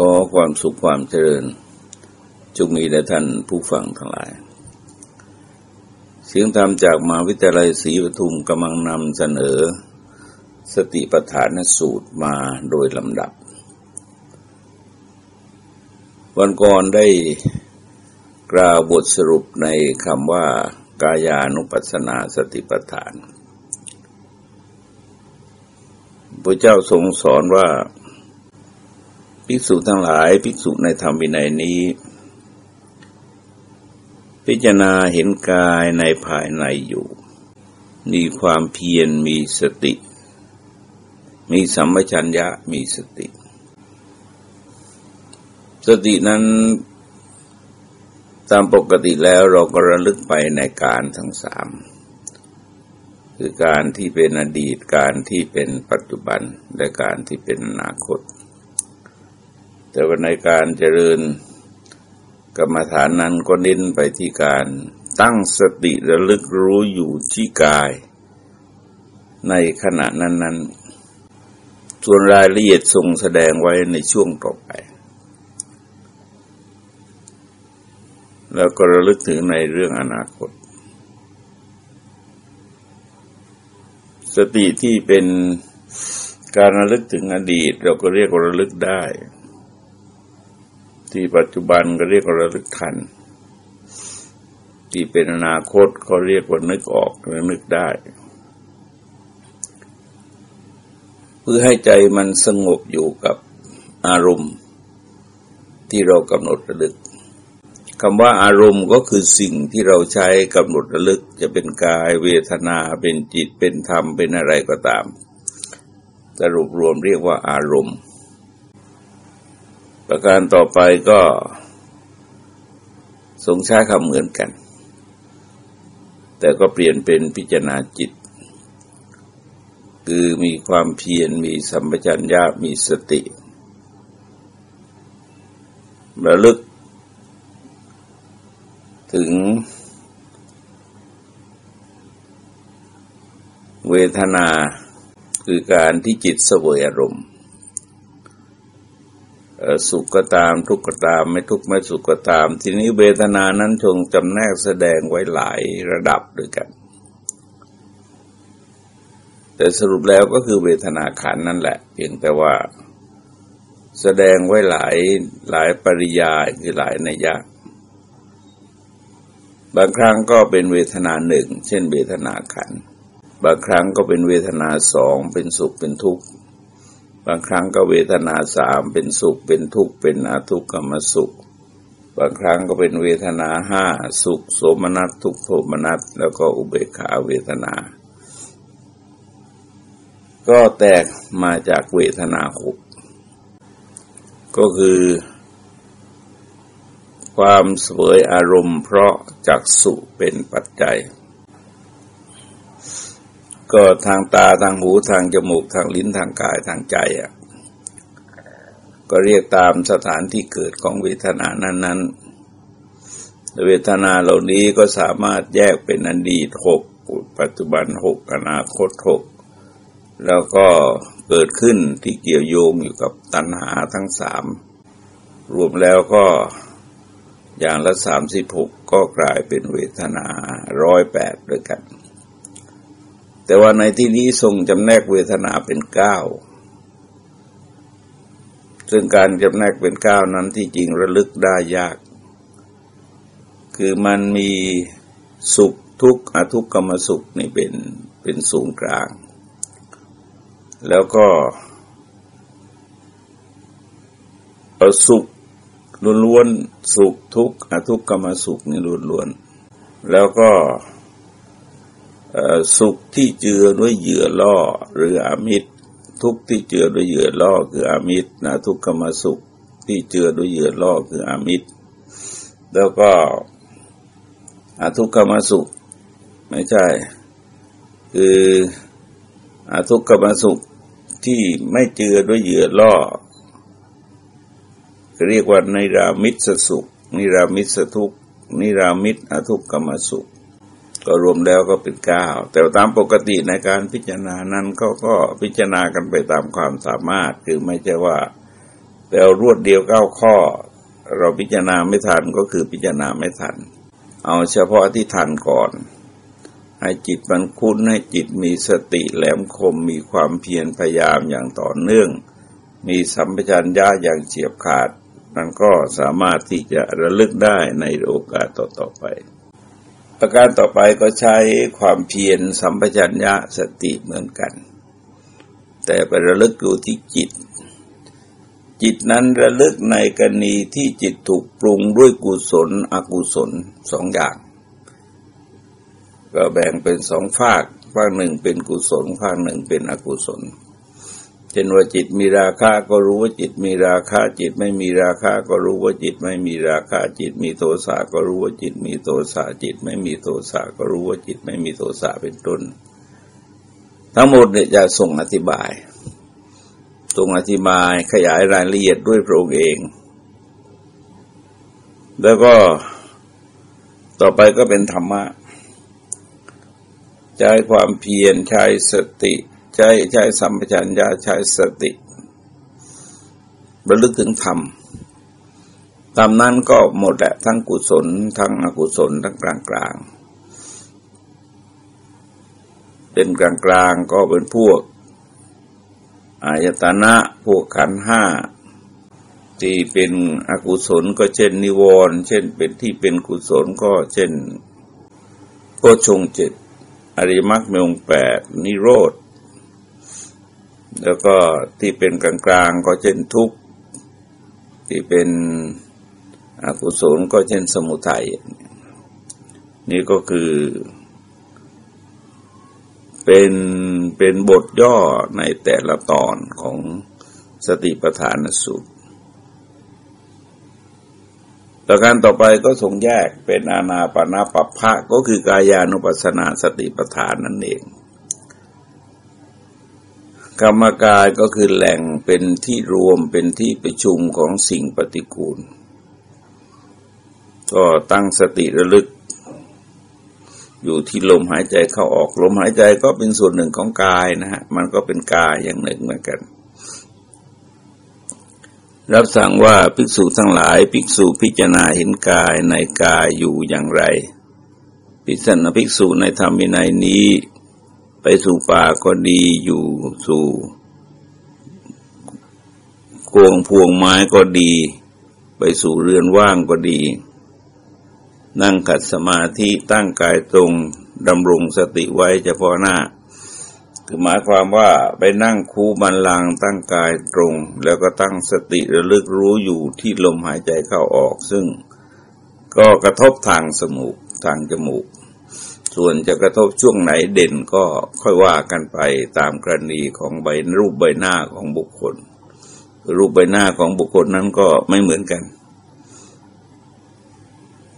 ขอความสุขความเจริญจงมีแด่ท่านผู้ฟังทั้งหลาย เสียงธรรมจากมหาวิทยาลัยศรีปทุมกำลังนำเสนอ สติปัฏฐานสูตรมาโดยลำดับ วันก่อนได้กล่าวบทสรุปในคำว่ากายานุปัสสนาสติปัฏฐานพระเจ้าทรงสอนว่า ภิกษุทั้งหลายภิกษุในธรรมวินัยนี้ พิจารณาเห็นกายในภายในอยู่ มีความเพียรมีสติ มีสัมปชัญญะมีสติ สตินั้นตามปกติแล้วเราก็ระลึกไปในการทั้งสามคือการที่เป็นอดีตการที่เป็นปัจจุบันและการที่เป็นอนาคต แต่ว่าในการเจริญกรรมฐานนั้นก็เน้นไปที่การตั้งสติระลึกรู้อยู่ที่กาย ในขณะนั้นๆส่วนรายละเอียดทรงแสดงไว้ในช่วงต่อไป แล้วก็ระลึกถึงในเรื่องอนาคต สติที่เป็นการระลึกถึงอดีต เราก็เรียกว่าระลึกได้ ที่ปัจจุบันก็เรียกว่าระลึกทัน ที่เป็นอนาคตก็เรียกว่านึกออกหรือนึกได้ เพื่อให้ใจมันสงบอยู่กับอารมณ์ ที่เรากำหนดระลึกคำว่าอารมณ์ก็คือสิ่งที่เราใช้กำหนดระลึกจะเป็นกายเวทนาเป็นจิตเป็นธรรมเป็นอะไรก็ตาม สรุปรวมเรียกว่าอารมณ์ ประการต่อไปก็ทรงใช้คำเหมือนกัน แต่ก็เปลี่ยนเป็นพิจารณาจิต คือมีความเพียรมีสัมปชัญญะมีสติระลึก ถึง เวทนาคือการที่จิตสวยอารมณ์ สุขก็ตามทุกข์ก็ตามไม่ทุกข์ไม่สุขก็ตาม ทีนี้เวทนานั้นทรงจำแนกแสดงไว้หลายระดับด้วยกัน แต่สรุปแล้วก็คือเวทนาขันนั่นแหละ เพียงแต่ว่า แสดงไว้หลายหลายปริยายคือหลายนัยยะบางครั้งก็เป็นเวทนาหนึ่ง เช่นเวทนาขัน บางครั้งก็เป็นเวทนาสองเป็นสุขเป็นทุกข์ บางครั้งก็เวทนาสามเป็นสุขเป็นทุกข์เป็นอาทุกขมสุข บางครั้งก็เป็นเวทนาห้าสุขโสมนัสทุกโทมนัสแล้วก็อุเบกขาเวทนา ก็แตกมาจากเวทนาหกก็คือ ความสวยอารมณ์เพราะจักสุเป็นปัจจัย ก็ทางตาทางหูทางจมูกทางลิ้นทางกายทางใจอะก็เรียกตามสถานที่เกิดของเวทนานั้นๆ เวทนาเหล่านี้ก็สามารถแยกเป็นอดีตหกปัจจุบันหกอนาคตหกแล้วก็เกิดขึ้นที่เกี่ยวโยงอยู่กับตัณหาทั้งสามรวมแล้วก็อย่างละสามสิบหกก็กลายเป็นเวทนาร้อยแปดด้วยกัน แต่ว่าในที่นี้ทรงจำแนกเวทนาเป็นเก้าซึ่งการจำแนกเป็นเก้านั้นที่จริงระลึกได้ยาก คือมันมีสุขทุกข์อทุกขมสุขนี่เป็นเป็นสูงกลาง แล้วก็สุขล้วนๆสุขทุกข์อทุกขมสุขนี่ล้วนๆแล้วก็ สุขที่เจือด้วยเหยื่อล่อหรืออมิตร ทุกที่เจือด้วยเหยื่อล่อคืออมิตรนะทุกขมสุขที่เจือด้วยเหยื่อล่อคืออมิตร แล้วก็อทุกขมสุข ไม่ใช่ คืออทุกขมสุขที่ไม่เจือด้วยเหยื่อล่อเรียกว่านิรามิตรสุข นิรามิตรทุกนิรามิตรอทุกขมสุข ก็รวมแล้วก็เป็นเก้าแต่ตามปกติในการพิจารณานั้นก็ก็พิจารณากันไปตามความสามารถ คือไม่ใช่ว่า แต่รวดเดียวเก้าข้อ เราพิจารณาไม่ทันก็คือพิจารณาไม่ทัน เอาเฉพาะที่ทันก่อน ให้จิตมันคุ้นให้จิตมีสติแหลมคมมีความเพียรพยายามอย่างต่อเนื่อง มีสัมปชัญญะอย่างเฉียบขาดมันก็สามารถที่จะระลึกได้ในโอกาสต่อๆไป ประการต่อไปก็ใช้ความเพียรสัมปชัญญะสติเหมือนกัน แต่ไประลึกอยู่ที่จิต จิตนั้นระลึกในกรณีที่จิตถูกปรุงด้วยกุศล อกุศลสองอย่าง ก็แบ่งเป็นสองฝากฝากหนึ่งเป็นกุศลฝากหนึ่งเป็นอกุศล ช่นว่าจิตมีราคาก็รู้ว่าจิตมีราคาจิตไม่มีราคาก็รู้ว่าจิตไม่มีราคาจิตมีโทสะก็รู้ว่าจิตมีโทสะจิตไม่มีโทสะก็รู้ว่าจิตไม่มีโทสะเป็นต้น ทั้งหมดเนี่ยจะส่งอธิบายส่งอธิบายขยายรายละเอียดด้วยพระองค์เอง แล้วก็ต่อไปก็เป็นธรรมะใช้ความเพียรใช้สติ ใช้ใช้สัมปชัญญะใช้สติระลึกถึงธรรมธรรมนั้นก็หมดแหละทั้งกุศล ทั้งอกุศลทั้งกลางกลางเป็นกลางกลางก็เป็นพวกอายตนะพวกขันห้าที่เป็นอกุศลก็เช่นนิวรณ์เช่นเป็นที่เป็นกุศลก็เช่นโพชงเจ็ดอริมักมีองแปดนิโรธ แล้วก็ที่เป็นกลางๆก็เช่นทุกข์ที่เป็นอกุศลก็เช่นสมุทัยนี่ก็คือเป็นเป็นบทย่อในแต่ละตอนของสติปัฏฐานสูตรประการต่อไปก็ทรงแยกเป็นอาณาปณะปัปพะก็คือกายานุปัสสนาสติปัฏฐานนั่นเอง กรรมกายก็คือแหล่งเป็นที่รวมเป็นที่ประชุมของสิ่งปฏิกูล ก็ตั้งสติระลึก อยู่ที่ลมหายใจเข้าออกลมหายใจก็เป็นส่วนหนึ่งของกายนะฮะมันก็เป็นกายอย่างหนึ่งเหมือนกัน รับสั่งว่าภิกษุทั้งหลายภิกษุพิจารณาเห็นกายในกายอยู่อย่างไร พิจารณาภิกษุในธรรมวินัยนี้ ไปสู่ป่าก็ดีอยู่สู่กวงพวงไม้ก็ดี ไปสู่เรือนว่างก็ดี นั่งขัดสมาธิตั้งกายตรงดำรงสติไว้เฉพาะหน้า คือหมายความว่าไปนั่งคูบันลังตั้งกายตรง แล้วก็ตั้งสติระลึกรู้อยู่ที่ลมหายใจเข้าออก ซึ่งก็กระทบทางสมูกทางจมูก ส่วนจะกระทบช่วงไหนเด่นก็ค่อยว่ากันไปตามกรณีของใบรูปใบหน้าของบุคคล รูปใบหน้าของบุคคลนั้นก็ไม่เหมือนกัน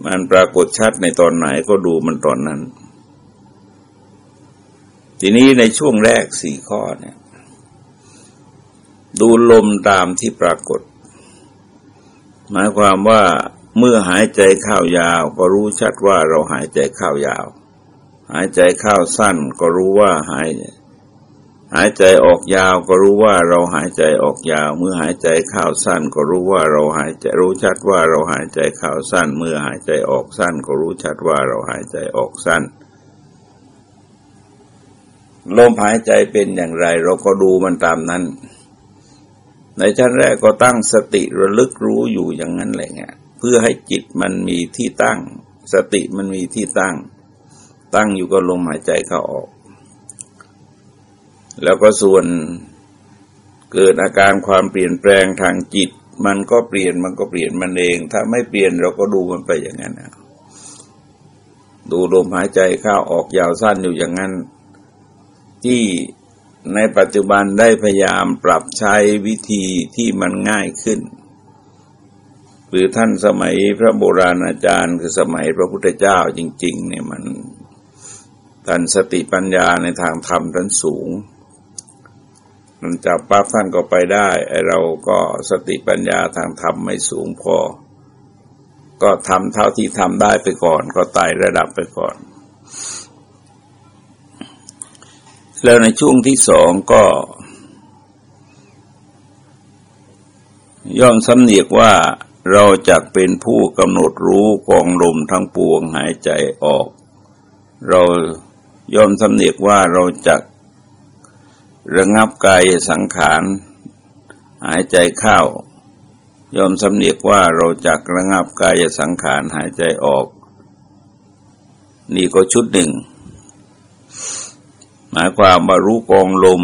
มันปรากฏชัดในตอนไหนก็ดูมันตอนนั้น ทีนี้ในช่วงแรกสี่ข้อเนี่ย ดูลมตามที่ปรากฏ หมายความว่าเมื่อหายใจเข้ายาว ก็รู้ชัดว่าเราหายใจเข้ายาว หายใจเข้าสั้นก็รู้ว่าหายหายใจออกยาวก็รู้ว่าเราหายใจออกยาว เมื่อหายใจเข้าสั้นก็รู้ว่าเราหายใจรู้ชัดว่าเราหายใจเข้าสั้น เมื่อหายใจออกสั้นก็รู้ชัดว่าเราหายใจออกสั้นลมหายใจเป็นอย่างไร เราก็ดูมันตามนั้น ในชั้นแรกก็ตั้งสติระลึกรู้อยู่อย่างนั้นแหละเงี้ยเพื่อให้จิตมันมีที่ตั้ง สติมันมีที่ตั้ง ตั้งอยู่ก็ลมหายใจเข้าออก แล้วก็ส่วนเกิดอาการความเปลี่ยนแปลงทางจิต มันก็เปลี่ยนมันก็เปลี่ยนมันเอง ถ้าไม่เปลี่ยนเราก็ดูมันไปอย่างนั้นนะดูลมหายใจเข้าออกยาวสั้นอยู่อย่างนั้น ที่ในปัจจุบันได้พยายามปรับใช้วิธีที่มันง่ายขึ้น หรือท่านสมัยพระโบราณอาจารย์คือสมัยพระพุทธเจ้าจริง ๆ เนี่ยมัน ท่านสติปัญญาในทางธรรมท่านสูง มันจับปั๊บท่านก็ไปได้ไอเราก็สติปัญญาทางธรรมไม่สูงพอ ก็ทำเท่าที่ทำได้ไปก่อน ก็ไต่ระดับไปก่อน แล้วในช่วงที่สองก็ ย่อมสำเนียกว่าเราจะเป็นผู้กำหนดรู้กองลมทั้งปวงหายใจออก เรา ย่อมสำเนียกว่าเราจะระงับกายสังขารหายใจเข้ายอมสำเนียกว่าเราจักระงับกายสังขารหายใจออก นี่ก็ชุดหนึ่ง หมายความว่ารู้กองลม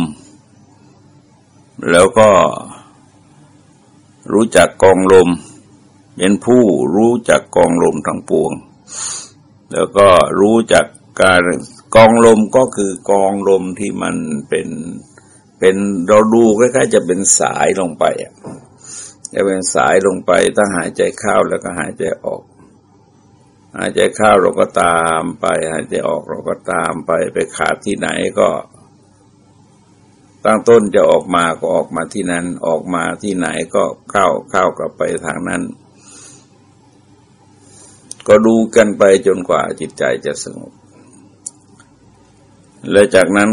แล้วก็รู้จักกองลม เป็นผู้รู้จักกองลมทั้งปวง แล้วก็รู้จักการ กองลมก็คือกองลมที่มันเป็นเป็นเราดูใกล้ายๆจะเป็นสายลงไปอะจะเป็นสายลงไปถ้าหายใจเข้าแล้วก็หายใจออก หายใจเข้าเราก็ตามไป หายใจออกเราก็ตามไปไปขาดที่ไหนก็ตั้งต้นจะออกมาก็ออกมาที่นั้นออกมาที่ไหนก็เข้าเข้ากลับไปทางนั้น ก็ดูกันไปจนกว่าจิตใจจะสงบ และจากนั้น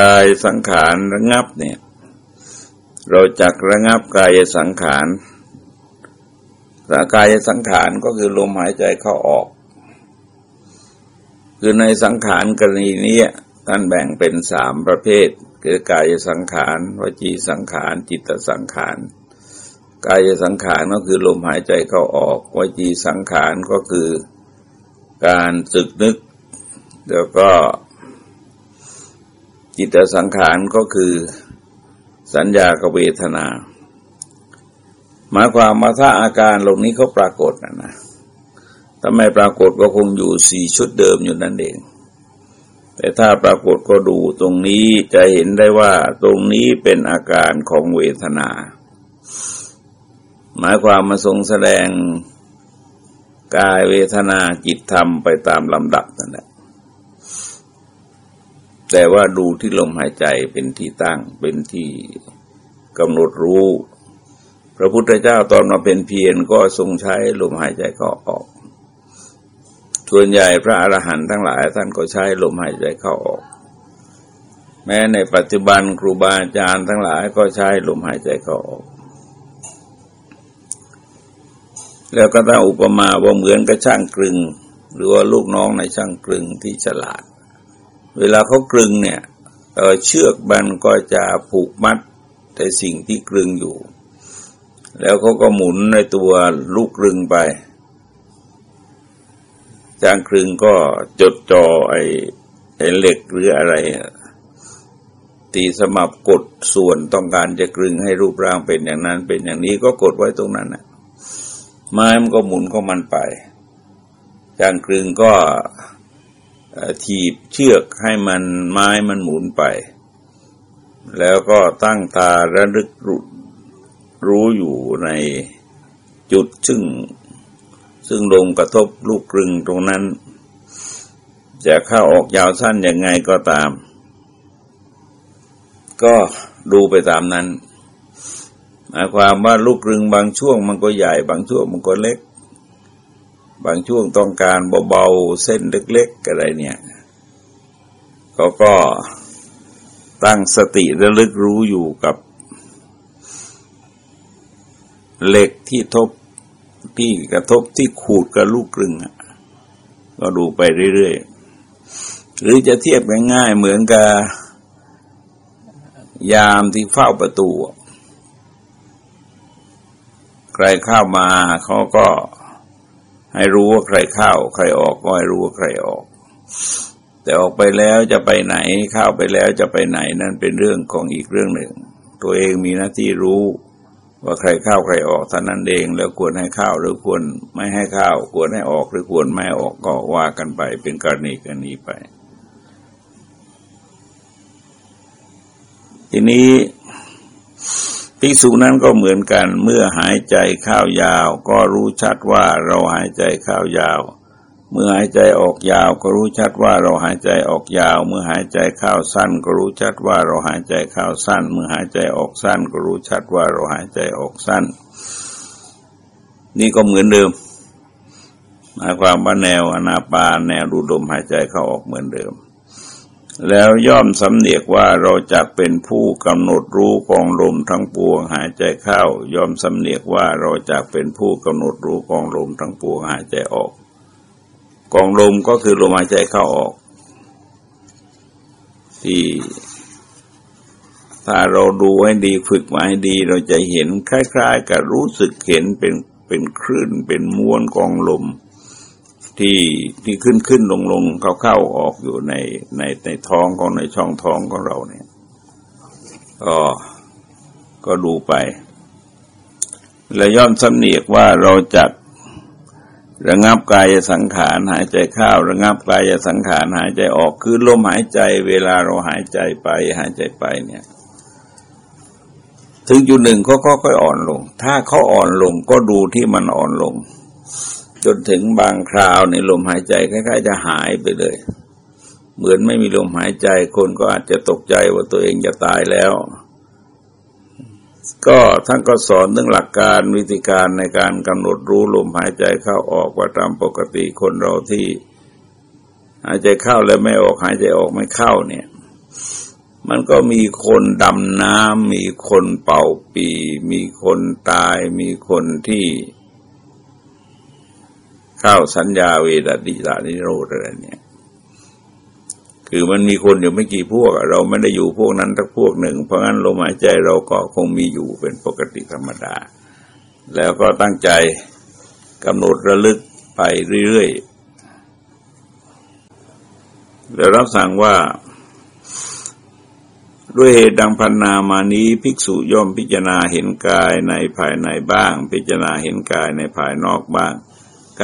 กายสังขารระงับเนี่ย เราจักระงับกายสังขารสากายสังขารก็คือลมหายใจเข้าออก คือในสังขารกรณีนี้ท่านแบ่งเป็นสามประเภท คือกายสังขารวจีสังขาร จิตสังขาร กายสังขารก็คือลมหายใจเข้าออกวจีสังขารก็คือการสึกนึก แล้วก็ จิตสังขารก็คือสัญญากเวทนา หมายความมาถ้าอาการล่านี้เขาปรากฏนะนะถ้าไม่ปรากฏก็คงอยู่สี่ชุดเดิมอยู่นั่นเอง แต่ถ้าปรากฏก็ดูตรงนี้จะเห็นได้ว่าตรงนี้เป็นอาการของเวทนา หมายความมาทรงแสดงกายเวทนาจิตธรรมไปตามลำดับนั่นแหละ แต่ว่าดูที่ลมหายใจเป็นที่ตั้งเป็นที่กำหนดรู้ พระพุทธเจ้าตอนมาเป็นเพียรก็ทรงใช้ลมหายใจเข้าออก ส่วนใหญ่พระอรหันต์ทั้งหลายท่านก็ใช้ลมหายใจเข้าออก แม้ในปัจจุบันครูบาอาจารย์ทั้งหลายก็ใช้ลมหายใจเข้าออก แล้วก็ตั้งอุปมาว่าเหมือนกับช่างกลึง หรือว่าลูกน้องในช่างกลึงที่ฉลาด เวลาเขากลึงเนี่ยเเชือกมันก็จะผูกมัดแต่สิ่งที่กลึงอยู่ แล้วเขาก็หมุนในตัวลูกกลึงไปจางกลึงก็จดจอไอ้ไอ้เหล็กหรืออะไรตีสมับกดส่วนต้องการจะกลึงให้รูปร่างเป็นอย่างนั้นเป็นอย่างนี้ก็กดไว้ตรงนั้นนะไม้มันก็หมุนของมันไปจางกลึงก็ ถีบเชือกให้มันไม้มันหมุนไป แล้วก็ตั้งตาระลึกรู้อยู่ในจุดซึ่ง ซึ่งลงกระทบลูกกรึงตรงนั้น จะเข้าออกยาวสั้นยังไงก็ตาม ก็ดูไปตามนั้นหมายความว่าลูกกรึงบางช่วงมันก็ใหญ่บางช่วงมันก็เล็ก บางช่วงต้องการเบาๆ เส้นเล็กๆอะไรเนี่ยเขาก็ตั้งสติระลึกรู้อยู่กับเหล็กที่ทบที่กระทบที่ขูดกับลูกกลึงก็ดูไปเรื่อยๆ หรือจะเทียบง่ายๆ เหมือนกับยามที่เฝ้าประตู ใครเข้ามาเขาก็ ให้รู้ว่าใครเข้า ใครออกก็ให้รู้ว่าใครออก แต่ออกไปแล้วจะไปไหนเข้าไปแล้วจะไปไหนนั่นเป็นเรื่องของอีกเรื่องหนึ่ง ตัวเองมีหน้าที่รู้ว่าใครเข้าใครออกท่านั้นเองแล้วควรให้เข้าหรือควรไม่ให้เข้าควรให้ออกหรือควรไม่ออกก็ว่ากันไป เป็นกรณีกรณีไป ทีนี้ ภิกษุนั้นก็เหมือนกันเมื่อหายใจเข้ายาว ก็รู้ชัดว่าเราหายใจเข้ายาว เมื่อหายใจออกยาว ก็รู้ชัดว่าเราหายใจออกยาว เมื่อหายใจเข้าสั้น ก็รู้ชัดว่าเราหายใจเข้าสั้น เมื่อหายใจออกสั้น ก็รู้ชัดว่าเราหายใจออกสั้น นี่ก็เหมือนเดิมหมายความว่าแนวอนาปานแนวดูดมหายใจเข้าออกเหมือนเดิม แล้วย่อมสำเนียกว่าเราจะเป็นผู้กำหนดรู้กองลมทั้งปวงหายใจเข้า ย่อมสำเนียกว่าเราจะเป็นผู้กำหนดรู้กองลมทั้งปวงหายใจออก กองลมก็คือลมหายใจเข้าออก ที่ ถ้าเราดูให้ดีฝึกมาให้ดีเราจะเห็นคล้าย ๆ กับรู้สึกเห็นเป็นเป็นคลื่นเป็นม้วนกองลม ที่ที่ขึ้นขึ้นลงลงเข้าเข้าออกอยู่ในในในท้องของในช่องท้องของเราเนี่ยก็ก็ดูไป แล้วย่อมสำเนียกว่าเราจะระงับกายสังขารหายใจเข้าระงับกายสังขารหายใจออกคือลมหายใจเวลาเราหายใจไปหายใจไปเนี่ย ถึงจุดหนึ่งเขาก็ค่อยอ่อนลง ถ้าเขาอ่อนลงก็ดูที่มันอ่อนลง จนถึงบางคราวในลมหายใจคล้ายๆ จะหายไปเลย เหมือนไม่มีลมหายใจคนก็อาจจะตกใจว่าตัวเองจะตายแล้ว ก็ท่านก็สอนเรื่องหลักการวิธีการในการกำหนดรู้ลมหายใจเข้าออกว่าตามปกติคนเราที่ หายใจเข้าแล้วไม่ออกหายใจออกไม่เข้าเนี่ยมันก็มีคนดำน้ำมีคนเป่าปี มีคนตาย มีคนที่ เข้าสัญญาเวดดิสานิโรธอะไรเนี่ยคือมันมีคนอยู่ไม่กี่พวก เราไม่ได้อยู่พวกนั้นทักพวกหนึ่ง เพราะงั้นลมหายใจเราก็คงมีอยู่เป็นปกติธรรมดา แล้วก็ตั้งใจกำหนดระลึกไปเรื่อยๆแล้วรับสั่งว่า ด้วยเหตุดังพันนามานี้ภิกษุย่อมพิจารณาเห็นกายในภายในบ้าง พิจารณาเห็นกายในภายนอกบ้าง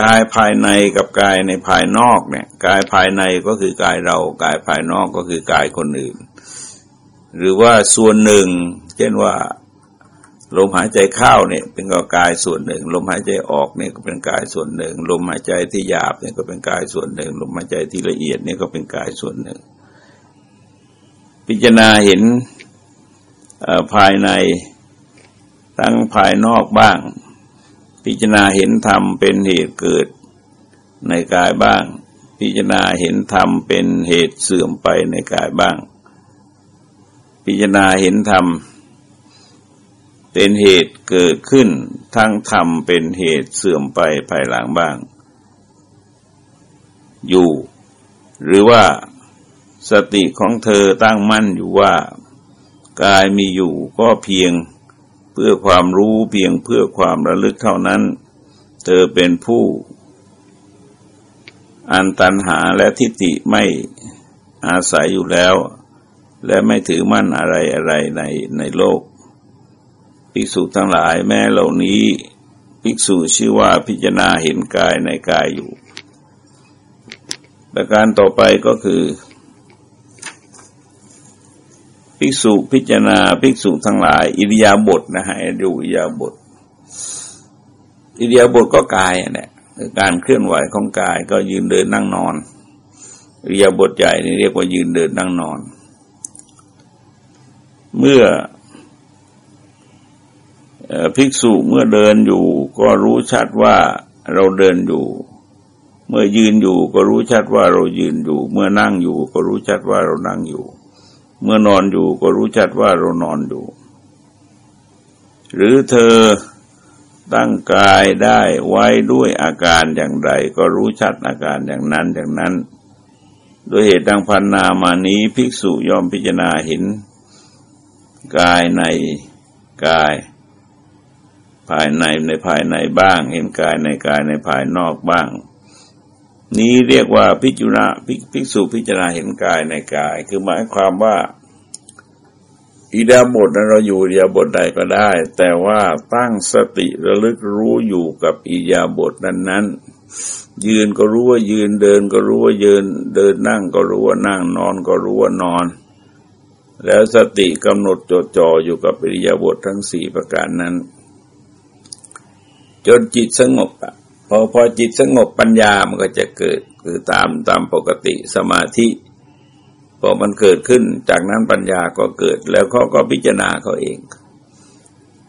กายภายในกับกายในภายนอกเนี่ยกายภายในก็คือกายเรา กายภายนอกก็คือกายคนอื่น หรือว่าส่วนหนึ่ง เช่นว่าลมหายใจเข้าเนี่ยเป็นก,กายส่วนหนึ่ง ลมหายใจออกเนี่ยก็เป็นกายส่วนหนึ่ง ลมหายใจที่หยาบเนี่ยก็เป็นกายส่วนหนึ่ง ลมหายใจที่ละเอียดเนี่ยก็เป็นกายส่วนหนึ่ง พิจารณาเห็นภายในทั้งภายนอกบ้าง พิจารณาเห็นธรรมเป็นเหตุเกิดในกายบ้าง พิจารณาเห็นธรรมเป็นเหตุเสื่อมไปในกายบ้าง พิจารณาเห็นธรรมเป็นเหตุเกิดขึ้นทั้งธรรมเป็นเหตุเสื่อมไปภายหลังบ้าง อยู่ หรือว่าสติของเธอตั้งมั่นอยู่ว่ากายมีอยู่ก็เพียง เพื่อความรู้เพียงเพื่อความระลึกเท่านั้น เธอเป็นผู้ อันตันหาและทิฏฐิไม่อาศัยอยู่แล้ว และไม่ถือมั่นอะไรอะไรในในโลก ภิกษุทั้งหลายแม้เหล่านี้ ภิกษุชื่อว่าพิจารณาเห็นกายในกายอยู่ ประการต่อไปก็คือ ภิกษุพิจารณาภิกษุทั้งหลาย อิริยาบถนะฮะดูอิริยาบถอิริยาบถก็กายเนี่ยการเคลื่อนไหวของกายก็ยืนเดินนั่งนอนอิริยาบถใหญ่นี่เรียกว่ายืนเดินนั่งนอน เมื่อภิกษุเมื่อเดินอยู่ก็รู้ชัดว่าเราเดินอยู่ เมื่อยืนอยู่ก็รู้ชัดว่าเรายืนอยู่ เมื่อนั่งอยู่ก็รู้ชัดว่าเรานั่งอยู่ เมื่อนอนอยู่ก็รู้ชัดว่าเรานอนอยู่ หรือเธอตั้งกายได้ไว้ด้วยอาการอย่างไร ก็รู้ชัดอาการอย่างนั้นอย่างนั้น โดยเหตุดังพันนามานี้ภิกษุยอมพิจารณาเห็น กายในกาย ภายในในภายในบ้าง เห็นกายในกายในภายนอกบ้าง นี้เรียกว่าพิจุระภิกษุพิจารณาเห็นกายในกาย คือหมายความว่าอิดาบทนั้นเราอยู่อิยาบทใดก็ได้ แต่ว่าตั้งสติระลึกรู้อยู่กับอิยาบทนั้นนั้นยืนก็รู้ว่ายืนเดินก็รู้ว่ายืน เดินนั่งก็รู้ว่านั่งนอนก็รู้ว่านอน แล้วสติกำหนดจดจ่ออยู่กับอิยาบททั้งสี่ประการนั้น จนจิตสงบอะ อพอจิตสงบปัญญามันก็จะเกิดคือตามตามปกติสมาธิพอมันเกิดขึ้น จากนั้นปัญญาก็เกิด แล้วเขาก็พิจารณาเขาเอง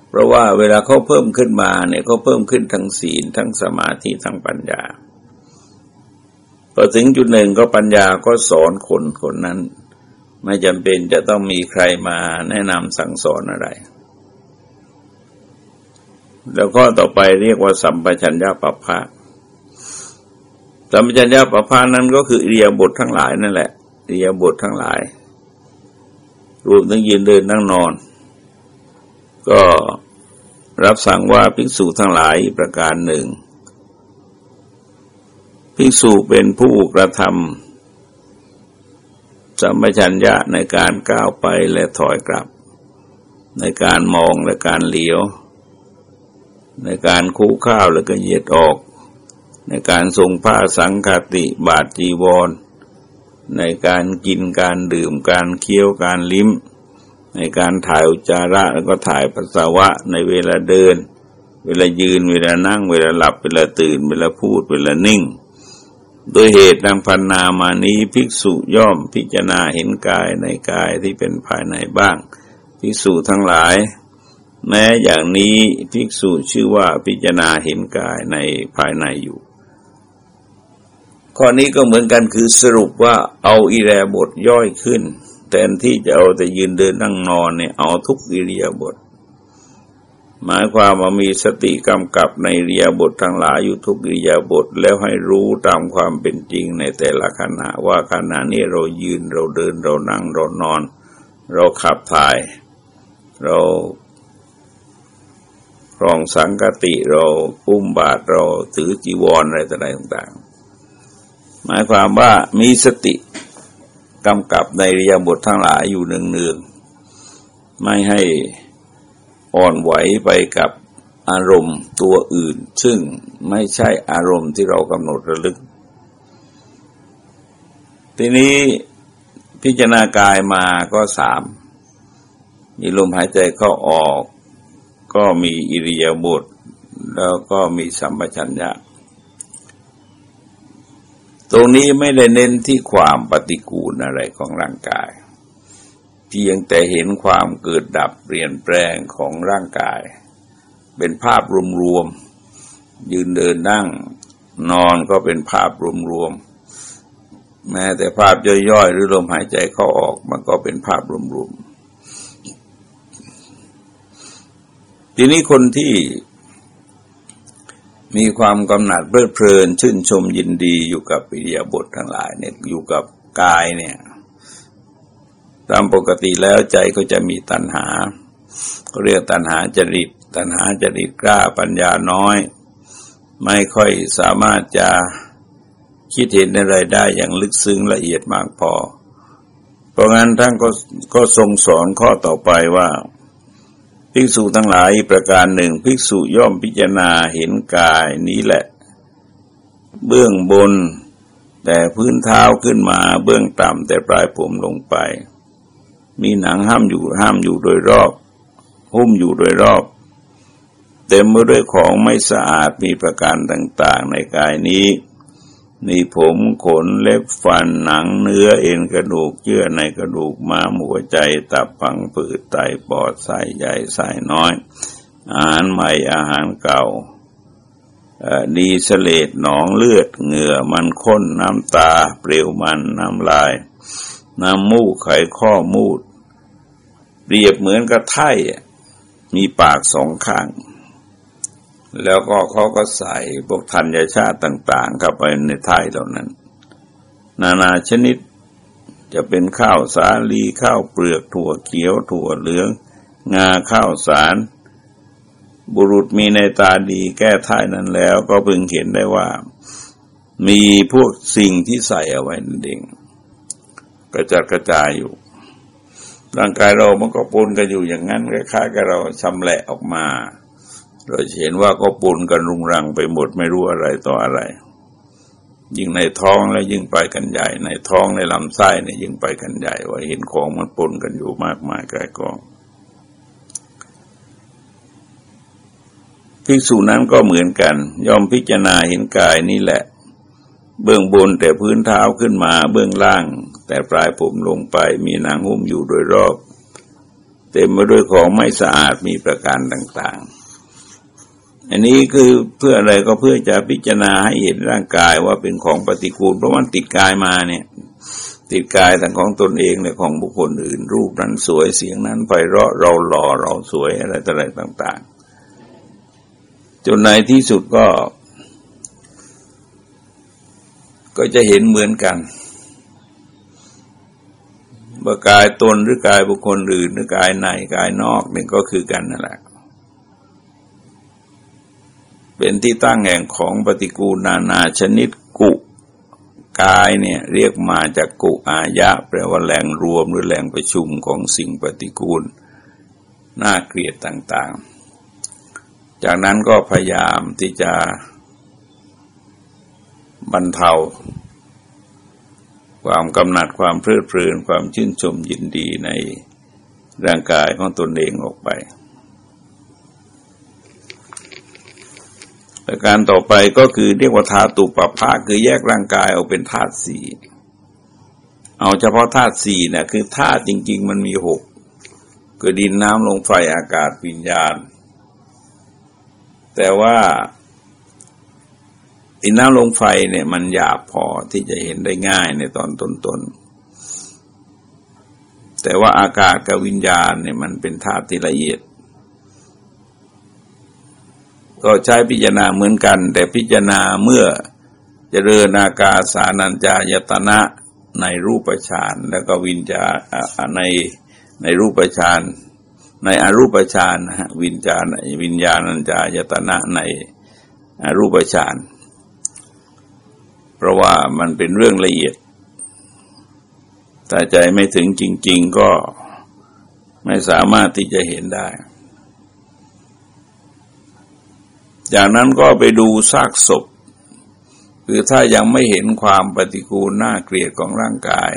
เพราะว่าเวลาเขาเพิ่มขึ้นมาเนี่ยเขาเพิ่มขึ้นทั้งศีลทั้งสมาธิทั้งปัญญาพอถึงจุดหนึ่งก็ปัญญาก็สอนคนคนนั้น ไม่จำเป็นจะต้องมีใครมาแนะนำสั่งสอนอะไร แล้วก็ต่อไปเรียกว่าสัมปชัญญะปภะสัมปชัญญะปภะนั้นก็คือเรียบททั้งหลายนั่นแหละเรียบททั้งหลาย รวมทั้งยืนเดินนั่งนอน ก็รับสั่งว่าภิกษุทั้งหลายประการหนึ่ง ภิกษุเป็นผู้กระทำสัมปชัญญะในการก้าวไปและถอยกลับ ในการมองและการเหลียว ในการคู่ข้าวและก็เหยียดออก ในการทรงผ้าสังคติบาทจีวร ในการกินการดื่มการเคี้ยวการลิ้ม ในการถ่ายอุจจาระแล้วก็ถ่ายปัสสาวะในเวลาเดิน เวลายืนเวลานั่ง เวลาหลับเวลาตื่น เวลาพูดเวลานิ่งโดยเหตุดังพันนามานี้ภิกษุย่อมพิจารณาเห็นกายในกายที่เป็นภายในบ้าง ภิกษุทั้งหลาย แม้อย่างนี้ภิกษุชื่อว่าพิจารณาเห็นกายในภายในอยู่ ข้อนี้ก็เหมือนกันคือสรุปว่าเอาอิแรบทย่อยขึ้น แทนที่จะเอาแต่ยืนเดินนั่งนอนเนี่ยเอาทุกอิริยาบทหมายความว่ามีสติกำกับในเรียบททั้งหลายอยู่ทุกเรียบทแล้วให้รู้ตามความเป็นจริงในแต่ละขณะว่าขณะนี้เรายืนเราเดินเรานั่งเรานอน เราขับถ่าย เรา รองสังกติเราอุ้มบาทเราถือจีวรอะไรต่างๆหมายความว่ามีสติกำกับในรียาบททั้งหลายอยู่เนืองๆไม่ให้อ่อนไหวไปกับอารมณ์ตัวอื่น ซึ่งไม่ใช่อารมณ์ที่เรากำหนดระลึก ทีนี้พิจารณากายมาก็สามมีลมหายใจเข้าออก ก็มีอิริยาบถแล้วก็มีสัมปชัญญะ ตรงนี้ไม่ได้เน้นที่ความปฏิกูลอะไรของร่างกาย เพียงแต่เห็นความเกิดดับเปลี่ยนแปลงของร่างกาย เป็นภาพรวมๆ ยืนเดินนั่งนอนก็เป็นภาพรวมๆ แม้แต่ภาพย่อยๆ หรือลมหายใจเข้าออกมันก็เป็นภาพรวมๆ ทีนี้คนที่มีความกำหนัดเพลิดเพลิน ชื่นชมยินดีอยู่กับปิยาบททั้งหลายเนี่ยอยู่กับกายเนี่ย ตามปกติแล้วใจก็จะมีตัณหาก็เรียกตัณหาจริต ตัณหาจริตกล้าปัญญาน้อย ไม่ค่อยสามารถจะคิดเห็นอะไรได้อย่างลึกซึ้งละเอียดมากพอ เพราะงั้นท่านก็ก็ทรงสอนข้อต่อไปว่า ภิกษุทั้งหลายประการหนึ่งภิกษุย่อมพิจารณาเห็นกายนี้แหละ เบื้องบน แต่พื้นเท้าขึ้นมาเบื้องต่ำแต่ปลายผมลงไป มีหนังห้ามอยู่ห้ามอยู่โดยรอบ หุ้มอยู่โดยรอบ เต็มไปด้วยของไม่สะอาดมีประการต่าง ๆ ในกายนี้ มีผมขนเล็บฟันหนังเนื้อเอ็นกระดูกเยื่อในกระดูกม้ามหัวใจตับพังผืดไตปอดไส้ใหญ่ไส้น้อย อาหารใหม่อาหารเก่าดีเสลดหนองเลือดเหงื่อมันข้นน้ำตา เปลวมันน้ำลาย น้ำมูกไขข้อมูด เปรียบเหมือนกับไถ่มีปากสองข้าง แล้วก็เขาก็ใส่พวกธัญชาติต่าง ๆ เข้าไปในไถ่เหล่านั้น นานาชนิดจะเป็นข้าวสาลีข้าวเปลือกถั่วเขียวถั่วเหลือง งาข้าวสาร บุรุษมีในตาดีแก้ท่ายนั้นแล้ว ก็พึงเห็นได้ว่า มีพวกสิ่งที่ใส่เอาไว้นั่นเองกระจัดกระจายอยู่ ร่างกายเรามันก็ปนกันอยู่อย่างนั้นคล้ายๆกับเราชำแหละออกมา เราเห็นว่าก็ปนกันรุงรังไปหมดไม่รู้อะไรต่ออะไร ยิ่งในท้องแล้วยิ่งไปกันใหญ่ ในท้องในลำไส้เนี่ยยิ่งไปกันใหญ่ ว่าเห็นของมันปนกันอยู่มากมายกายกองภิกษุนั้นก็เหมือนกัน ยอมพิจารณาเห็นกายนี่แหละ เบื้องบนแต่พื้นเท้าขึ้นมาเบื้องล่าง แต่ปลายผมลงไปมีนางหุ้มอยู่โดยรอบ เต็มไปด้วยของไม่สะอาดมีประการต่าง ๆ อันนี้คือเพื่ออะไรก็เพื่อจะพิจารณาให้เห็นร่างกายว่าเป็นของปฏิกูล เพราะมันติดกายมาเนี่ย ติดกายแต่ของตนเองและของบุคคลอื่น รูปนั้นสวยเสียงนั้นไพเราะเราหล่อเราสวยอะไรต่าง ๆ จนในที่สุดก็ ก็จะเห็นเหมือนกันว่ากายตนหรือกายบุคคลอื่นหรือกายในกายนอกนี่ก็คือกันนั่นแหละ เป็นที่ตั้งแห่งของปฏิกูลนานาชนิดกุกายเนี่ยเรียกมาจากกุอายะ แปลว่าแหล่งรวมหรือแหล่งประชุมของสิ่งปฏิกูลน่าเกลียดต่างๆ จากนั้นก็พยายามที่จะบรรเทา ความกำหนัดความเพลิดเพลินความชื่นชมยินดีในร่างกายของตนเองออกไป ประการต่อไปก็คือเรียกว่าธาตุปภาคือแยกร่างกายออกเป็นธาตุสี่เอาเฉพาะธาตุสี่นะคือธาตุจริง ๆ มันมีหกคือดินน้ำลมไฟอากาศวิญญาณ แต่ว่าดินน้ำลมไฟเนี่ยมันหยาบพอที่จะเห็นได้ง่ายในตอนต้นๆแต่ว่าอากาศกับวิญญาณเนี่ยมันเป็นธาตุที่ละเอียด ก็ใช้พิจารณาเหมือนกัน แต่พิจารณาเมื่อเจริญากาสานัญจายตนะในรูปฌานแล้วก็วิญญาในในรูปฌานในอรูปฌานนะฮะวิญญาณวิญญาณัญจายตนะในอรูปฌานเพราะว่ามันเป็นเรื่องละเอียดแต่ใจไม่ถึงจริง ๆก็ไม่สามารถที่จะเห็นได้ จากนั้นก็ไปดูซากศพ คือถ้ายังไม่เห็นความปฏิกูลน่าเกลียดของร่างกาย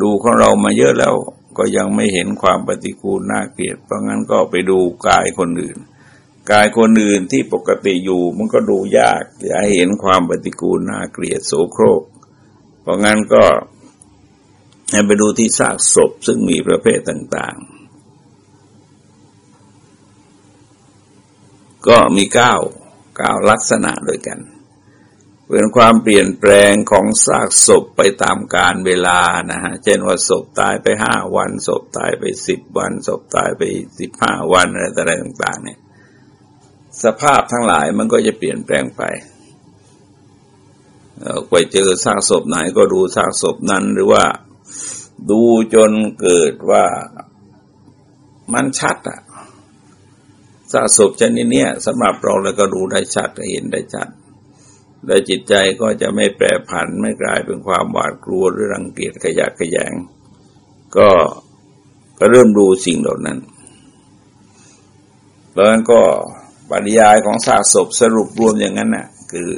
ดูของเรามาเยอะแล้วก็ยังไม่เห็นความปฏิกูลน่าเกลียด เพราะงั้นก็ไปดูกายคนอื่น กายคนอื่นที่ปกติอยู่มันก็ดูยากอย่าเห็นความปฏิกูลน่าเกลียดโสโครก เพราะงั้นก็ให้ไปดูที่ซากศพซึ่งมีประเภทต่าง ๆ ก็มีเก้าเก้าลักษณะด้วยกัน เป็นความเปลี่ยนแปลงของซากศพไปตามกาลเวลานะฮะ เช่นว่าศพตายไปห้าวันศพตายไปสิบวันศพตายไปสิบห้าวันอะไรต่าง ๆ เนี่ย สภาพทั้งหลายมันก็จะเปลี่ยนแปลงไปไปเจอซากศพไหนก็ดูซากศพนั้นหรือว่าดูจนเกิดว่ามันชัดอะ สะสมชนิดนี้สำหรับเราแล้วก็ดูได้ชัดเห็นได้ชัดแลวจิตใจก็จะไม่แปรผันไม่กลายเป็นความหวาดกลัวหรือรังเกียจขยะขยง ก็ก็เริ่มดูสิ่งเหล่านั้นแล้วนั้นก็ปริยายของซากศพสรุปรวมอย่างนั้นน่ะ คือ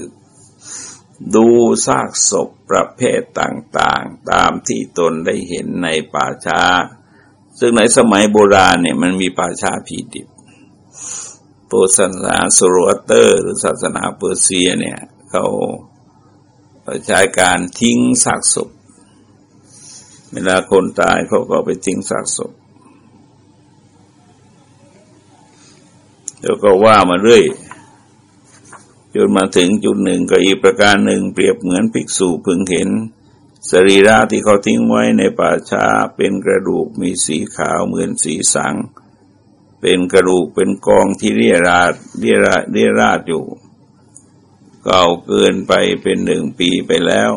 ดูซากศพประเภทต่างๆ ตามที่ตนได้เห็นในป่าช้า ซึ่งในสมัยโบราณเนี่ยมันมีป่าช้าผีดิบ พวกศาสนาสุรเตอร์ หรือศาสนาเปอร์เซียเนี่ยเขาใช้การทิ้งซากศพ เวลาคนตายเขาก็ไปทิ้งซากศพเดี๋ยวก็ว่ามาเรื่อยจนมาถึงจุดหนึ่งก็อีกประการหนึ่งเปรียบเหมือนภิกษุพึงเห็น สรีระที่เขาทิ้งไว้ในป่าช้าเป็นกระดูกมีสีขาวเหมือนสีสังเเป็นกระดูกเป็นกองที่เรียราดเรียราดเรียราดอยู่เก่าเกินไปเป็นหนึ่งปีไปแล้ว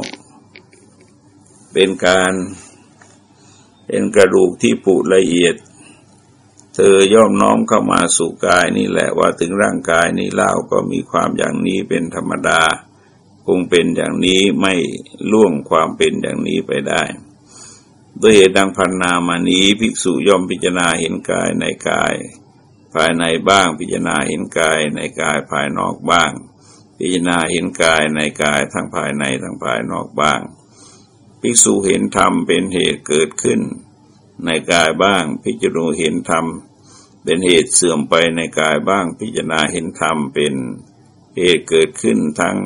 เป็นการเป็นกระดูกที่ปุละเอียด เธอย่อมน้อมเข้ามาสู่กายนี่แหละว่าถึงร่างกายนี้เล่าก็มีความอย่างนี้เป็นธรรมดา คงเป็นอย่างนี้ไม่ล่วงความเป็นอย่างนี้ไปได้ ด้วยเหตุดังพันนามานี้ภิกษุย่อมพิจารณาเห็นกายในกาย ภายในบ้าง พิจารณาเห็นกายในกายภายนอกบ้าง พิจารณาเห็นกายในกายทั้งภายในทั้งภายนอกบ้าง ภิกษุเห็นธรรมเป็นเหตุเกิดขึ้น ในกายบ้าง พิจารณาเห็นธรรมเป็นเหตุเสื่อมไปในกายบ้าง พิจารณาเห็นธรรมเป็นเหตุเกิดขึ้นทั้ง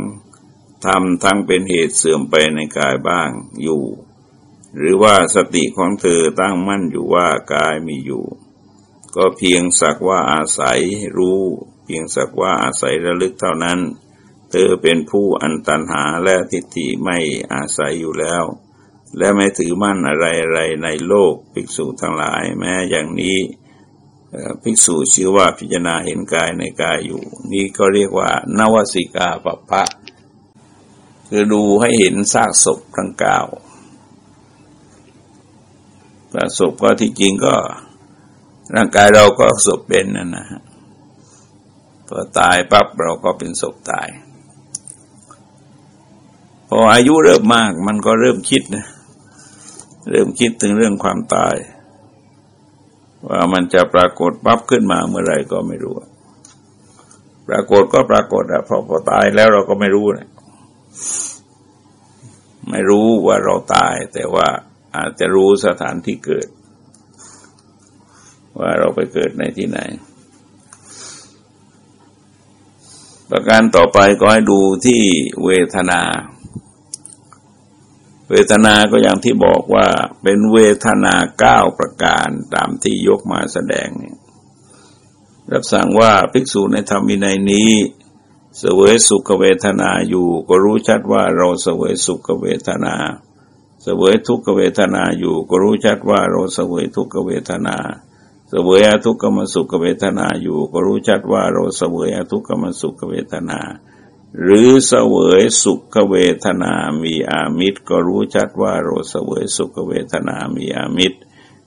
ธรรมทั้งเป็นเหตุเสื่อมไปในกายบ้างอยู่ หรือว่าสติของเธอตั้งมั่นอยู่ว่ากายมีอยู่ ก็เพียงสักว่าอาศัยรู้ เพียงสักว่าอาศัยระลึกเท่านั้น เธอเป็นผู้อันตันหาและทิฏฐิไม่อาศัยอยู่แล้ว และไม่ถือมั่นอะไรอะไรในโลกภิกษุทั้งหลายแม้อย่างนี้ภิกษุชื่อว่าพิจารณาเห็นกายในกายอยู่ นี่ก็เรียกว่านวสิกาปพะคือดูให้เห็นซากศพทั้งเก้า ศพก็ที่จริงก็ร่างกายเราก็ศพเป็นนั่นนะฮะพอตายปั๊บเราก็เป็นศพตาย พออายุเริ่มมากมันก็เริ่มคิดนะเริ่มคิดถึงเรื่องความตาย ว่ามันจะปรากฏปั๊บขึ้นมาเมื่อไรก็ไม่รู้ ปรากฏก็ปรากฏอะพอพอตายแล้วเราก็ไม่รู้นะไม่รู้ว่าเราตายแต่ว่า อาจจะรู้สถานที่เกิด ว่าเราไปเกิดในที่ไหน ประการต่อไปก็ให้ดูที่เวทนา เวทนาก็อย่างที่บอกว่าเป็นเวทนาเก้าประการตามที่ยกมาแสดงเนี่ยรับสั่งว่าภิกษุในธรรมินัยนี้เสวยสุขเวทนาอยู่ ก็รู้ชัดว่าเราเสวยสุขเวทนา เสวยทุกขเวทนาอยู่ ก็รู้ชัดว่าเราเสวยทุกขเวทนาเสวยทุกขมสุขเวทนาอยู่ ก็รู้ชัดว่าเราเสวยทุกขมสุขเวทนา หรือเสวยสุขเวทนามีอามิตร ก็รู้ชัดว่าเราเสวยสุขเวทนามีอามิตร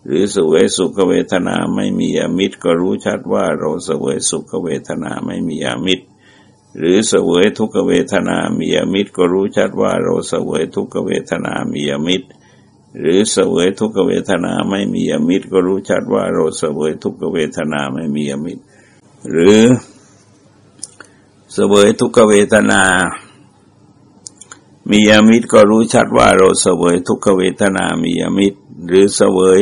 หรือเสวยสุขเวทนาไม่มีอามิตร ก็รู้ชัดว่าเราเสวยสุขเวทนาไม่มีอามิตร หรือเสวยทุกเวทนามีอามิตรก็รู้ชัดว่าเราเสวยทุกเวทนามีอามิตร หรือเสวยทุกเวทนาไม่มีอามิตรก็รู้ชัดว่าเราเสวยทุกเวทนาไม่มีอามิตร หรือเสวยทุกขเวทนา มียมิตรก็รู้ชัดว่าเราเสวยทุกขเวทนามียมิตร หรือเสวย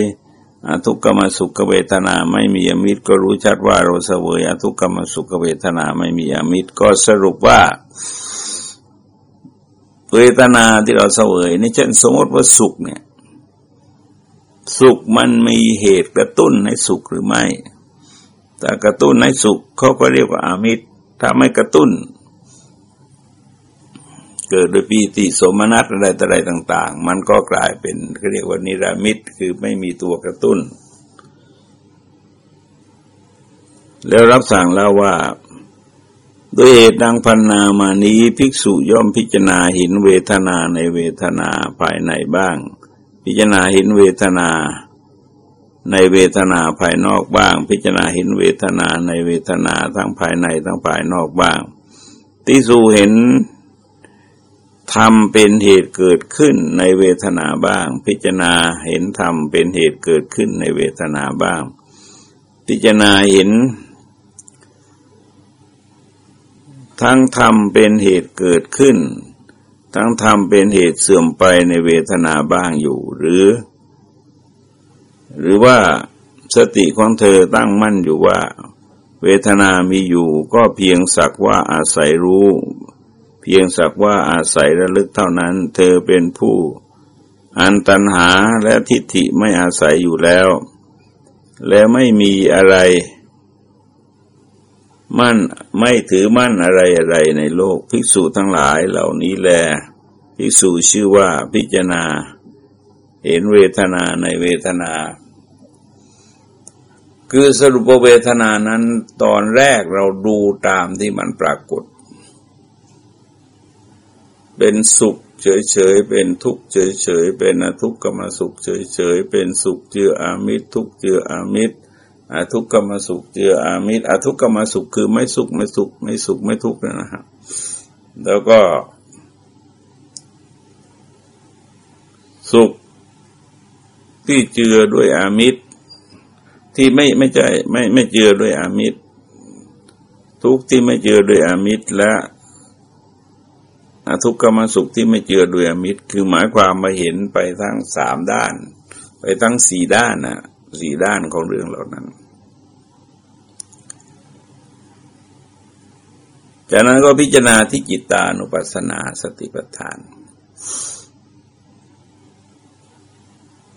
ทุกขมสุขเวทนาไม่มียมิตร ก็รู้ชัดว่าเราเสวยทุกขมสุขเวทนาไม่มียมิตร ก็สรุปว่าเวทนาที่เราเสวยนี่เช่นสมมติว่าสุขเนี่ย สุขมันมีเหตุกระตุ้นให้สุขหรือไม่ แต่กระตุ้นให้สุขเขาก็เรียกว่าอามิตรถ้าไม่กระตุ้น เกิดโดยปีติสมนัตอะไรต่อะไรต่าง ๆ มันก็กลายเป็นเรียกว่านิรามิตคือไม่มีตัวกระตุ้น แล้วรับสั่งแล้วว่าด้วยเหตุดังพันนามานี้ภิกษุย่อมพิจารณาห็นเวทนาในเวทนาภายในบ้าง พิจารณาห็นเวทนาในเวทนาภายนอกบ้าง พิจารณาเห็นเวทนาในเวทนาทั้งภายในทั้งภายนอกบ้าง ติสูเห็น ธรรมเป็นเหตุเกิดขึ้นในเวทนาบ้าง พิจารณาเห็นธรรมเป็นเหตุเกิดขึ้นในเวทนาบ้าง พิจารณาเห็น ทั้งธรรมเป็นเหตุเกิดขึ้น ทั้งธรรมเป็นเหตุเสื่อมไปในเวทนาบ้างอยู่ หรือ หรือว่าสติของเธอตั้งมั่นอยู่ว่า เวทนามีอยู่ก็เพียงสักว่าอาศัยรู้เพียงสักว่าอาศัยระลึกเท่านั้น เธอเป็นผู้ อันตันหาและทิฏฐิไม่อาศัยอยู่แล้ว และไม่มีอะไร มั่นไม่ถือมั่นอะไรอะไรในโลกภิกษุทั้งหลายเหล่านี้แลภิกษุชื่อว่าพิจารณา เห็นเวทนาในเวทนา คือสรุปเวทนานั้นตอนแรกเราดูตามที่มันปรากฏ เป็นสุขเฉยๆ เป็นทุกข์เฉยๆ เป็นอทุกขมสุขเฉยๆ เป็นสุขเจืออามิตรทุกข์เจืออามิตรอทุกขมสุขเจืออามิตรอทุกขมสุขคือไม่สุขไม่สุขไม่สุขไม่ทุกข์นะครับแล้วก็ สุขที่เจือด้วยอามิตร ที่ไม่ไม่ใจไม่ไม่เจือด้วยอามิตร ทุกที่ไม่เจือด้วยอามิตรและ ทุกขมสุขที่ไม่เจือด้วยอมิตร คือหมายความมาเห็นไปทั้งสามด้าน ไปทั้งสี่ด้านนะสี่ด้านของเรื่องเหล่านั้น จากนั้นก็พิจารณาที่จิตตานุปัสสนาสติปัฏฐาน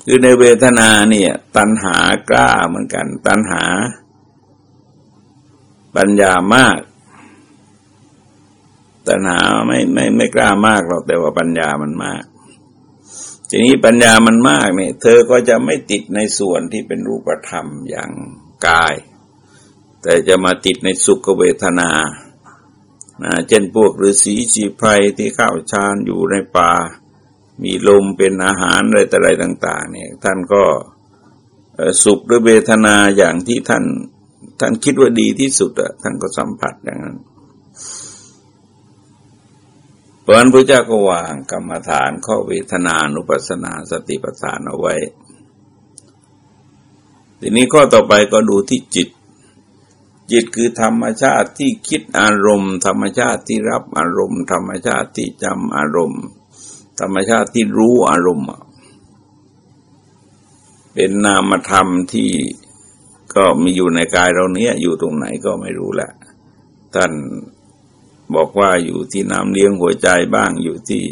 คือในเวทนาเนี่ย ตัณหากล้าเหมือนกัน ตัณหา ปัญญามาก ตัณหาไม่ไม่ไม่กล้ามากหรอกแต่ว่าปัญญามันมาก ทีนี้ปัญญามันมากเนี่ย เธอก็จะไม่ติดในส่วนที่เป็นรูปธรรมอย่างกาย แต่จะมาติดในสุขเวทนานะเช่นพวกฤาษีชีไพรที่เข้าฌานอยู่ในป่า มีลมเป็นอาหารอะไรแต่อะไรต่าง ๆ เนี่ย ท่านก็สุขหรือเวทนาอย่างที่ท่าน ท่านคิดว่าดีที่สุดอะท่านก็สัมผัสอย่างนั้น เพราะนั้นพระเจ้าก็วางกรรมฐานข้อเวทนานุปัสนาสติปัฏฐานเอาไว้ ทีนี้ข้อต่อไปก็ดูที่จิต จิตคือธรรมชาติที่คิดอารมณ์ ธรรมชาติที่รับอารมณ์ ธรรมชาติที่จำอารมณ์ ธรรมชาติที่รู้อารมณ์ เป็นนามธรรมที่ก็มีอยู่ในกายเราเนี้ยอยู่ตรงไหนก็ไม่รู้แหละท่าน บอกว่าอยู่ที่น้ำเลี้ยงหัวใจบ้างอยู่ที่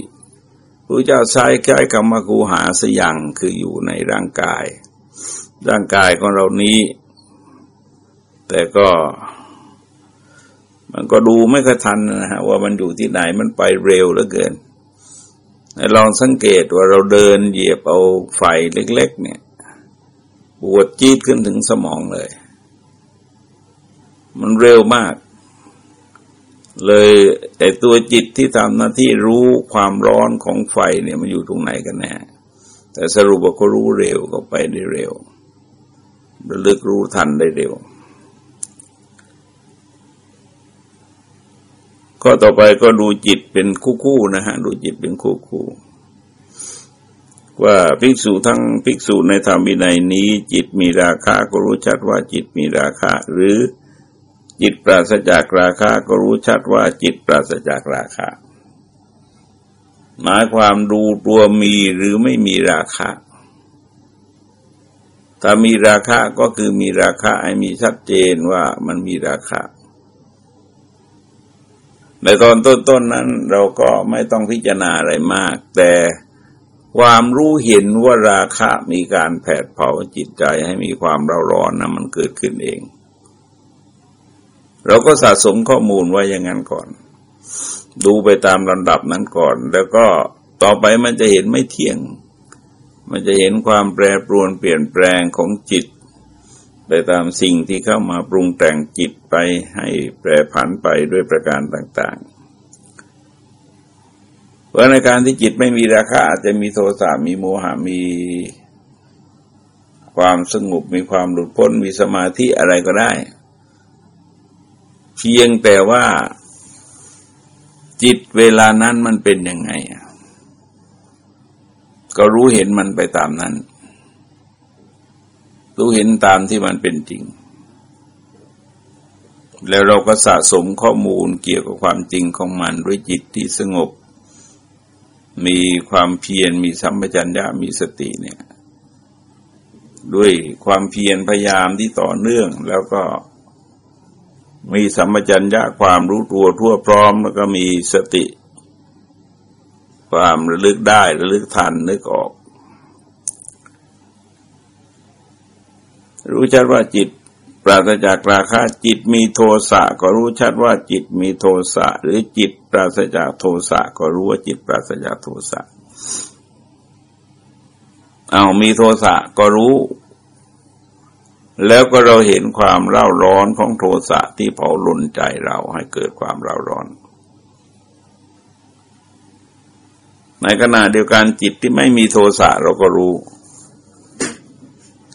พระเจ้าใช้ใช้คำว่ากูหาสยังคืออยู่ในร่างกาย ร่างกายของเรานี้ แต่ก็ มันก็ดูไม่ค่อยทันนะฮะว่ามันอยู่ที่ไหนมันไปเร็วเหลือเกินลองสังเกตว่าเราเดินเหยียบเอาไฟเล็ก ๆ เนี่ยปวดจี๊ดขึ้นถึงสมองเลย มันเร็วมาก เลยไอตัวจิตที่ทำหน้าที่รู้ความร้อนของไฟเนี่ยมันอยู่ตรงไหนกันแน่แต่สรุปว่าก็รู้เร็วก็ไปได้เร็วระลึกรู้ทันได้เร็ว ก็ต่อไปก็ดูจิตเป็นคู่ๆนะฮะดูจิตเป็นคู่ๆว่าภิกษุทั้งภิกษุในธรรมวินัยนี้ จิตมีราคะก็รู้ชัดว่าจิตมีราคะหรือ จิตปราศจากราคะก็รู้ชัดว่าจิตปราศจากราคะ หมายความดูตัวมีหรือไม่มีราคะถ้ามีราคะก็คือมีราคะให้มีชัดเจนว่ามันมีราคะ ในตอนต้นๆนนั้นเราก็ไม่ต้องพิจารณาอะไรมาก แต่ความรู้เห็นว่าราคะมีการแผดเผาจิตใจให้มีความเร่าร้อนนะมันเกิดขึ้นเอง เราก็สะสมข้อมูลไว้อย่างนั้นก่อน ดูไปตามลำดับนั้นก่อน แล้วก็ต่อไปมันจะเห็นไม่เที่ยง มันจะเห็นความแปรปรวนเปลี่ยนแปลงของจิต ไปตามสิ่งที่เข้ามาปรุงแต่งจิตไปให้แปรผันไปด้วยประการต่าง ๆ เพราะในการที่จิตไม่มีราคาอาจจะมีโทสะมีโมหะมีความสงบมีความหลุดพ้นมีสมาธิอะไรก็ได้ เพียงแต่ว่าจิตเวลานั้นมันเป็นยังไง ก็รู้เห็นมันไปตามนั้น รู้เห็นตามที่มันเป็นจริง แล้วเราก็สะสมข้อมูลเกี่ยวกับความจริงของมันด้วยจิตที่สงบ มีความเพียรมีสัมปชัญญะมีสติเนี่ย ด้วยความเพียรพยายามที่ต่อเนื่องแล้วก็ มีสัมปชัญญะความรู้ตัวทั่วพร้อม แล้วก็มีสติ ความระลึกได้ระลึกทันนึกออก รู้ชัดว่าจิตปราศจากราคะจิตมีโทสะก็รู้ชัดว่าจิตมีโทสะหรือจิตปราศจากโทสะก็รู้ว่าจิตปราศจากโทสะเอามีโทสะก็รู้ แล้วก็เราเห็นความเร่าร้อนของโทสะที่เผาลุนใจเราให้เกิดความเร่าร้อน ในขณะเดียวกันจิตที่ไม่มีโทสะเราก็รู้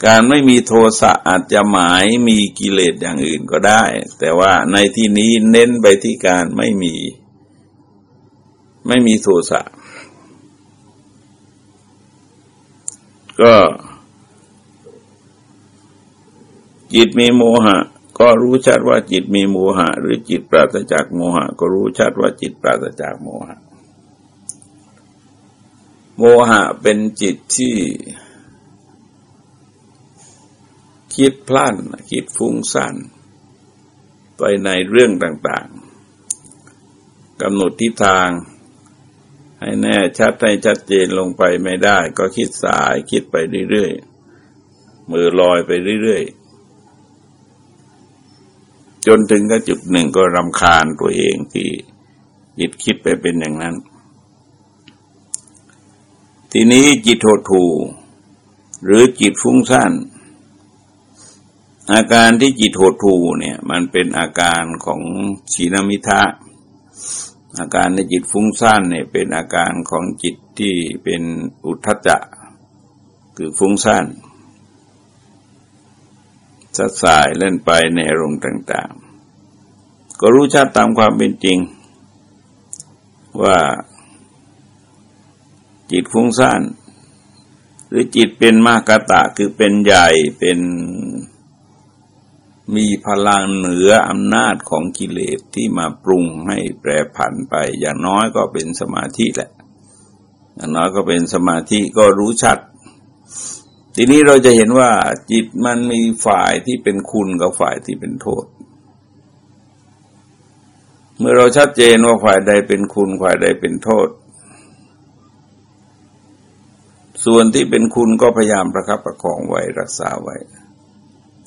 การไม่มีโทสะอาจจะหมายมีกิเลสอย่างอื่นก็ได้ แต่ว่าในที่นี้เน้นไปที่การไม่มี ไม่มีโทสะก็ จิตมีโมหะ ก็รู้ชัดว่าจิตมีโมหะ หรือจิตปราศจากโมหะ ก็รู้ชัดว่าจิตปราศจากโมหะ โมหะเป็นจิตที่ คิดพลั้นคิดฟุ้งซ่านไปในเรื่องต่างๆกำหนดทิศทางให้แน่ชัดให้ชัดเจนลงไปไม่ได้ ก็คิดสายคิดไปเรื่อยๆ มือลอยไปเรื่อยๆ จนถึงก็จุดหนึ่งก็รำคาญตัวเองที่จิตคิดไปเป็นอย่างนั้น ทีนี้จิตโทถูหรือจิตฟุ้งซ่านอาการที่จิตโหดถูเนี่ยมันเป็นอาการของชีนมิทะอาการในจิตฟุ้งซ่านเนี่ยเป็นอาการของจิตที่เป็นอุทจจะ คือฟุ้งซ่าน สัดสายเล่นไปในอารมณ์ต่าง ๆ ก็รู้ชัดตามความเป็นจริง ว่าจิตฟุ้งซ่านหรือจิตเป็นมากตะคือเป็นใหญ่เป็นมีพลังเหนืออำนาจของกิเลสที่มาปรุงให้แปรผันไป อย่างน้อยก็เป็นสมาธิแหละ อย่างน้อยก็เป็นสมาธิก็รู้ชัด ทีนี้เราจะเห็นว่าจิตมันมีฝ่ายที่เป็นคุณกับฝ่ายที่เป็นโทษ เมื่อเราชัดเจนว่าฝ่ายใดเป็นคุณฝ่ายใดเป็นโทษ ส่วนที่เป็นคุณก็พยายามประคับประคองไว้รักษาไว้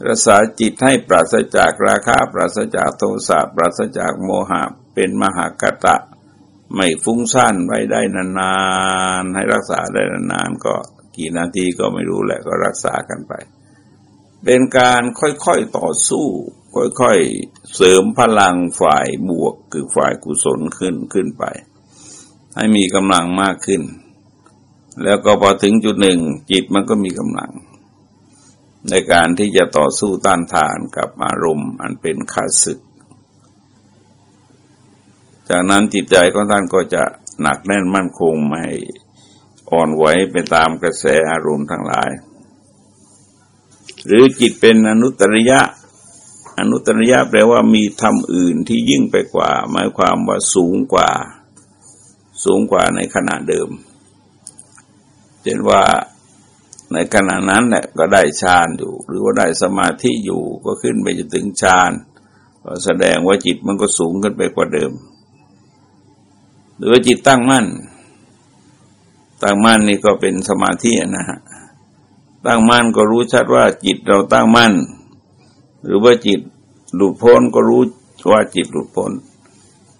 รักษาจิตให้ปราศจากราคะปราศจากโทสะปราศจากโมหะเป็นมหากตะ ไม่ฟุ้งซ่านไว้ได้นานๆให้รักษาได้นานๆก็ กี่นาทีก็ไม่รู้แหละก็รักษากันไป เป็นการค่อยๆต่อสู้ ค่อยๆเสริมพลังฝ่ายบวกคือฝ่ายกุศลขึ้นขึ้นไป ให้มีกำลังมากขึ้น แล้วก็พอถึงจุดหนึ่งจิตมันก็มีกำลัง ในการที่จะต่อสู้ต้านทานกับอารมณ์ อันเป็นข้าศึก จากนั้นจิตใจของท่านก็จะหนักแน่นมั่นคงไม่ อ่อนไหวไปตามกระแสอารมณ์ทั้งหลาย หรือจิตเป็นอนุตริยะ อนุตริยะแปลว่ามีธรรมอื่นที่ยิ่งไปกว่า หมายความว่าสูงกว่า สูงกว่าในขณะเดิมเช่นว่าในขณะนั้นแหละก็ได้ฌานอยู่ หรือว่าได้สมาธิอยู่ก็ขึ้นไปจนถึงฌานก็แสดงว่าจิตมันก็สูงขึ้นไปกว่าเดิม หรือว่าจิตตั้งมั่น ตั้งมั่นนี่ก็เป็นสมาธินะฮะตั้งมั่นก็รู้ชัดว่าจิตเราตั้งมั่น หรือว่าจิตหลุดพ้นก็รู้ว่าจิตหลุดพ้น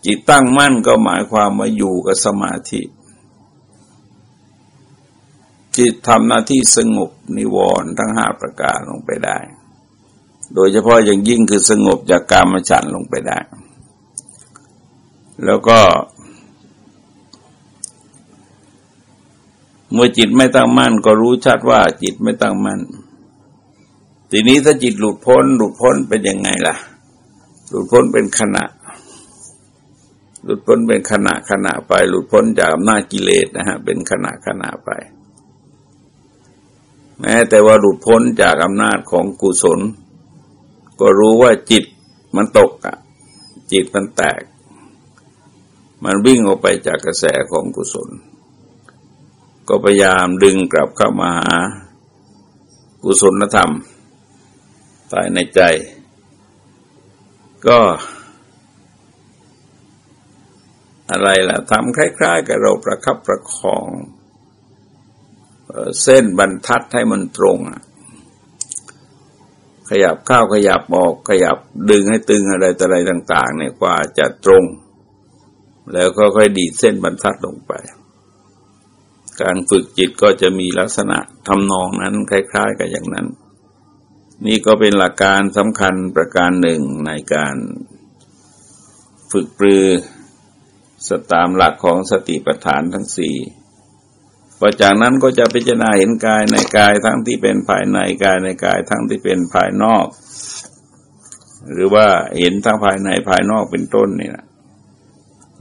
จิตตั้งมั่นก็หมายความว่าอยู่กับสมาธิ จิตทำหน้าที่สงบนิวรณ์ทั้งห้าประการลงไปได้ โดยเฉพาะอย่างยิ่งคือสงบจากกามฉันลงไปได้ แล้วก็ เมื่อจิตไม่ตั้งมั่น ก็รู้ชัดว่าจิตไม่ตั้งมั่น ทีนี้ถ้าจิตหลุดพ้น หลุดพ้นเป็นยังไงล่ะ หลุดพ้นเป็นขณะ หลุดพ้นเป็นขณะขณะไป หลุดพ้นจากอำนาจกิเลสนะฮะ เป็นขณะขณะไป แม้แต่ว่าหลุดพ้นจากอำนาจของกุศล ก็รู้ว่าจิตมันตกอะ จิตมันแตก มันวิ่งออกไปจากกระแสของกุศล ก็พยายามดึงกลับเข้ามาหากุศลธรรมภายในใจ ก็อะไรล่ะทำคล้าย ๆ กับเราประคับประคอง เส้นบรรทัดให้มันตรง ขยับเข้าขยับออก ขยับดึงให้ตึงอะไรต่อะไรต่าง ๆ เนี่ยกว่าจะตรง แล้วก็ค่อยดีดเส้นบรรทัดลงไป การฝึกจิตก็จะมีลักษณะทำนองนั้นคล้าย ๆ กับอย่างนั้น นี่ก็เป็นหลักการสำคัญประการหนึ่งในการฝึกปรือสตามหลักของสติปัฏฐานทั้งสี่พอจากนั้นก็จะพิจารณาเห็นกายในกายทั้งที่เป็นภายในกายในกายทั้งที่เป็นภายนอก หรือว่าเห็นทั้งภายในภายนอกเป็นต้นนี่นะ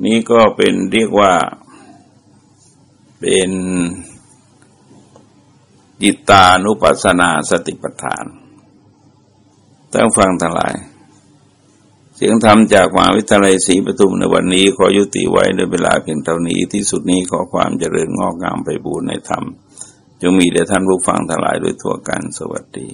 นี่ก็เป็นเรียกว่า เป็นจิตานุปัสสนาสติปัฏฐานตั้งฟังทั้งหลาย เสียงธรรมจากมหาวิทยาลัยศรีปทุมในวันนี้ขอยุติไว้ในเวลาเพียงเท่านี้ที่สุดนี้ขอความเจริญงอกงามไปบูรณนธรรมจงมีแด่ท่านผู้ฟังทั้งหลายด้วยทั่วกันสวัสดี